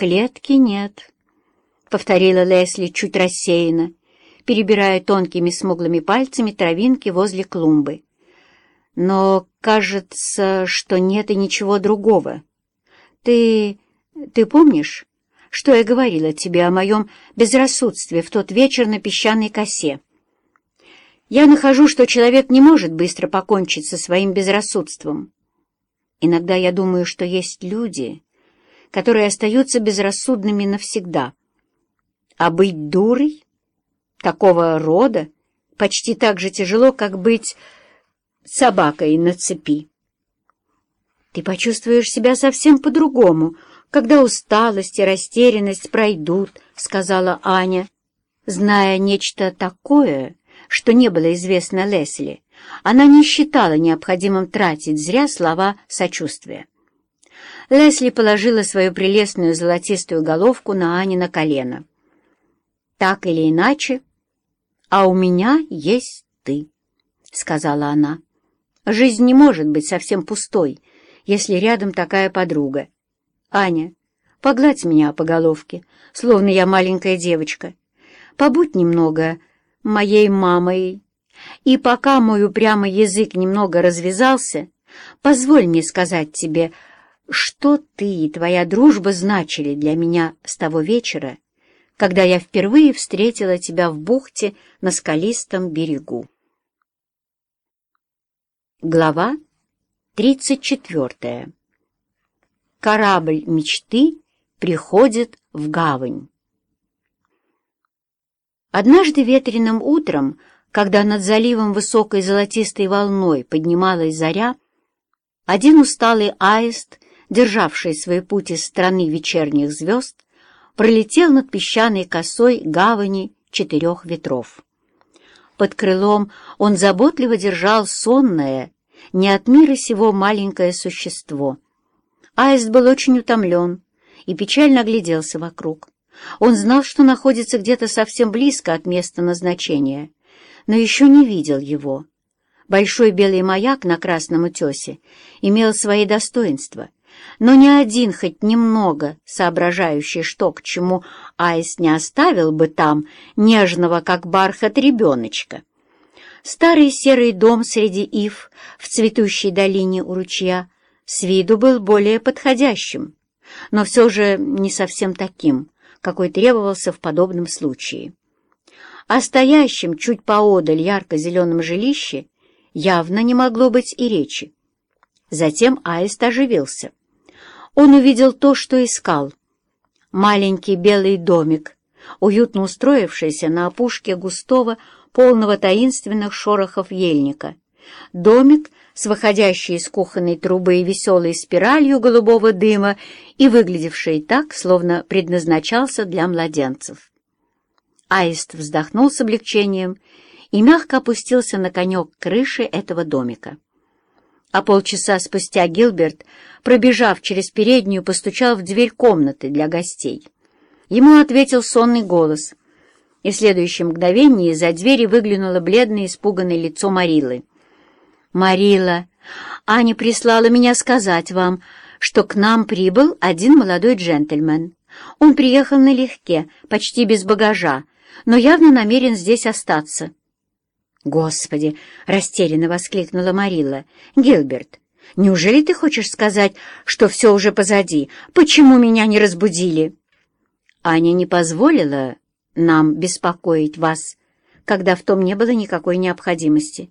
клетки нет», — повторила Лесли чуть рассеянно, перебирая тонкими смуглыми пальцами травинки возле клумбы. «Но кажется, что нет и ничего другого. Ты... ты помнишь, что я говорила тебе о моем безрассудстве в тот вечер на песчаной косе?» Я нахожу, что человек не может быстро покончить со своим безрассудством. Иногда я думаю, что есть люди, которые остаются безрассудными навсегда. А быть дурой такого рода почти так же тяжело, как быть собакой на цепи. Ты почувствуешь себя совсем по-другому, когда усталость и растерянность пройдут, — сказала Аня, зная нечто такое, что не было известно Лесли, она не считала необходимым тратить зря слова сочувствия. Лесли положила свою прелестную золотистую головку на Ани на колено. «Так или иначе, а у меня есть ты», — сказала она. «Жизнь не может быть совсем пустой, если рядом такая подруга. Аня, погладь меня по головке, словно я маленькая девочка. Побудь немного моей мамой. И пока мой упрямый язык немного развязался, позволь мне сказать тебе, что ты и твоя дружба значили для меня с того вечера, когда я впервые встретила тебя в бухте на скалистом берегу. Глава 34. Корабль мечты приходит в гавань. Однажды ветреным утром, когда над заливом высокой золотистой волной поднималась заря, один усталый аист, державший свой путь из страны вечерних звезд, пролетел над песчаной косой гавани четырех ветров. Под крылом он заботливо держал сонное, не от мира сего маленькое существо. Аист был очень утомлен и печально огляделся вокруг. Он знал, что находится где-то совсем близко от места назначения, но еще не видел его. Большой белый маяк на Красном утесе имел свои достоинства, но ни один хоть немного соображающий, что к чему Айс не оставил бы там нежного, как бархат, ребеночка. Старый серый дом среди ив в цветущей долине у ручья с виду был более подходящим, но все же не совсем таким, какой требовался в подобном случае. О стоящем чуть поодаль ярко-зеленом жилище явно не могло быть и речи. Затем аист оживился. Он увидел то, что искал. Маленький белый домик, уютно устроившийся на опушке густого, полного таинственных шорохов ельника. Домик с выходящей из кухонной трубы веселой спиралью голубого дыма и выглядевший так, словно предназначался для младенцев. Аист вздохнул с облегчением и мягко опустился на конек крыши этого домика. А полчаса спустя Гилберт, пробежав через переднюю, постучал в дверь комнаты для гостей. Ему ответил сонный голос, и в следующее мгновение из-за двери выглянуло бледное испуганное лицо Марилы. «Марила, Аня прислала меня сказать вам, что к нам прибыл один молодой джентльмен. Он приехал налегке, почти без багажа, но явно намерен здесь остаться». «Господи!» — растерянно воскликнула Марилла. «Гилберт, неужели ты хочешь сказать, что все уже позади? Почему меня не разбудили?» «Аня не позволила нам беспокоить вас, когда в том не было никакой необходимости.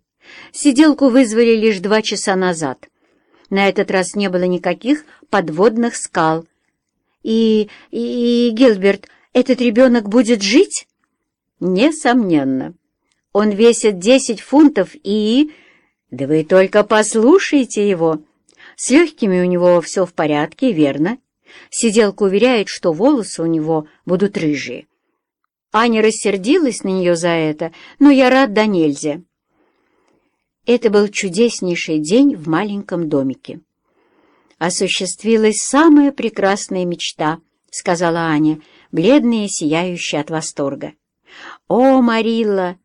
Сиделку вызвали лишь два часа назад. На этот раз не было никаких подводных скал. И, и, Гилберт, этот ребенок будет жить? Несомненно. Он весит десять фунтов и... Да вы только послушайте его. С легкими у него все в порядке, верно? Сиделка уверяет, что волосы у него будут рыжие. Аня рассердилась на нее за это, но я рад да нельзя. Это был чудеснейший день в маленьком домике. «Осуществилась самая прекрасная мечта», — сказала Аня, бледная и сияющая от восторга. «О, Марилла!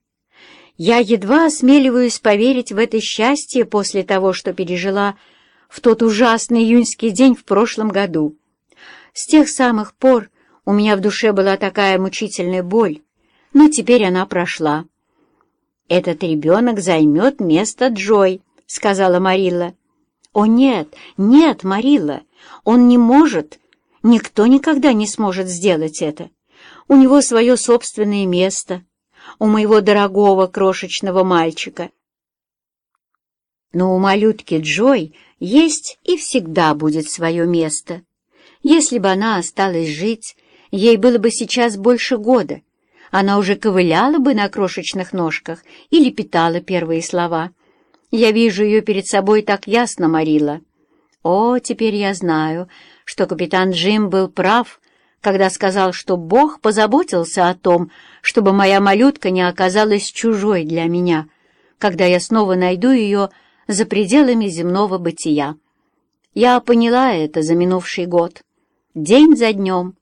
Я едва осмеливаюсь поверить в это счастье после того, что пережила в тот ужасный июньский день в прошлом году. С тех самых пор у меня в душе была такая мучительная боль, но теперь она прошла. «Этот ребенок займет место Джой», — сказала Марилла. «О, нет, нет, Марилла, он не может, никто никогда не сможет сделать это. У него свое собственное место, у моего дорогого крошечного мальчика. Но у малютки Джой есть и всегда будет свое место. Если бы она осталась жить, ей было бы сейчас больше года. Она уже ковыляла бы на крошечных ножках или питала первые слова. Я вижу ее перед собой так ясно, Марила. О, теперь я знаю, что капитан Джим был прав, когда сказал, что Бог позаботился о том, чтобы моя малютка не оказалась чужой для меня, когда я снова найду ее за пределами земного бытия. Я поняла это за минувший год. День за днем,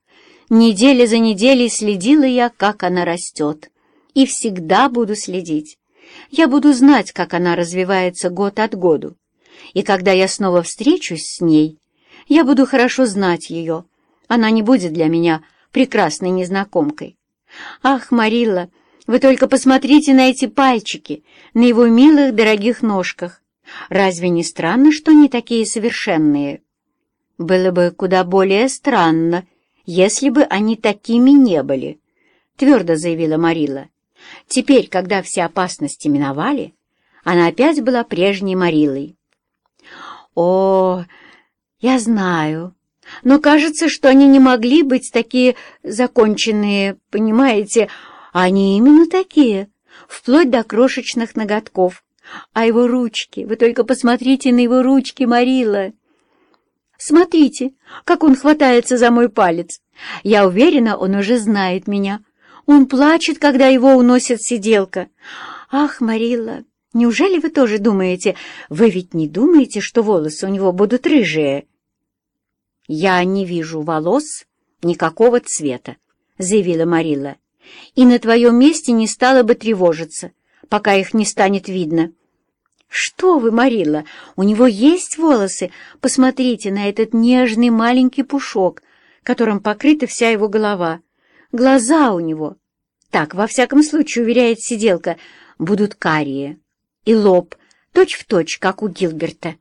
неделя за неделей следила я, как она растет. И всегда буду следить. Я буду знать, как она развивается год от году. И когда я снова встречусь с ней, я буду хорошо знать ее. Она не будет для меня прекрасной незнакомкой. Ах, Марилла, вы только посмотрите на эти пальчики, на его милых дорогих ножках. Разве не странно, что они такие совершенные? Было бы куда более странно, если бы они такими не были, — твердо заявила Марила. Теперь, когда все опасности миновали, она опять была прежней Марилой. «О, я знаю, но кажется, что они не могли быть такие законченные, понимаете? Они именно такие, вплоть до крошечных ноготков. А его ручки, вы только посмотрите на его ручки, Марила. Смотрите, как он хватается за мой палец. Я уверена, он уже знает меня. Он плачет, когда его уносит сиделка. Ах, Марила, неужели вы тоже думаете... Вы ведь не думаете, что волосы у него будут рыжие? Я не вижу волос никакого цвета, заявила Марила. И на твоем месте не стала бы тревожиться, пока их не станет видно. «Что вы, Марилла, у него есть волосы? Посмотрите на этот нежный маленький пушок, которым покрыта вся его голова. Глаза у него, так, во всяком случае, уверяет сиделка, будут карие. И лоб, точь-в-точь, точь, как у Гилберта.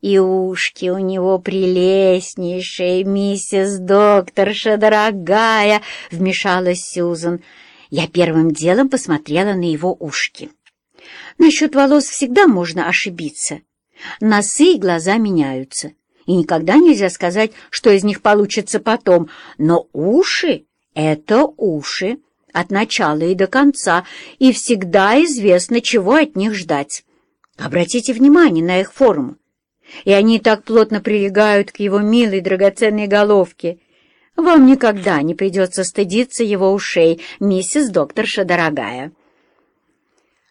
И ушки у него прелестнейшие, миссис докторша, дорогая, — вмешалась Сьюзан. Я первым делом посмотрела на его ушки. Насчет волос всегда можно ошибиться. Носы и глаза меняются, и никогда нельзя сказать, что из них получится потом. Но уши — это уши, от начала и до конца, и всегда известно, чего от них ждать. Обратите внимание на их форму. И они так плотно прилегают к его милой драгоценной головке. Вам никогда не придется стыдиться его ушей, миссис докторша дорогая.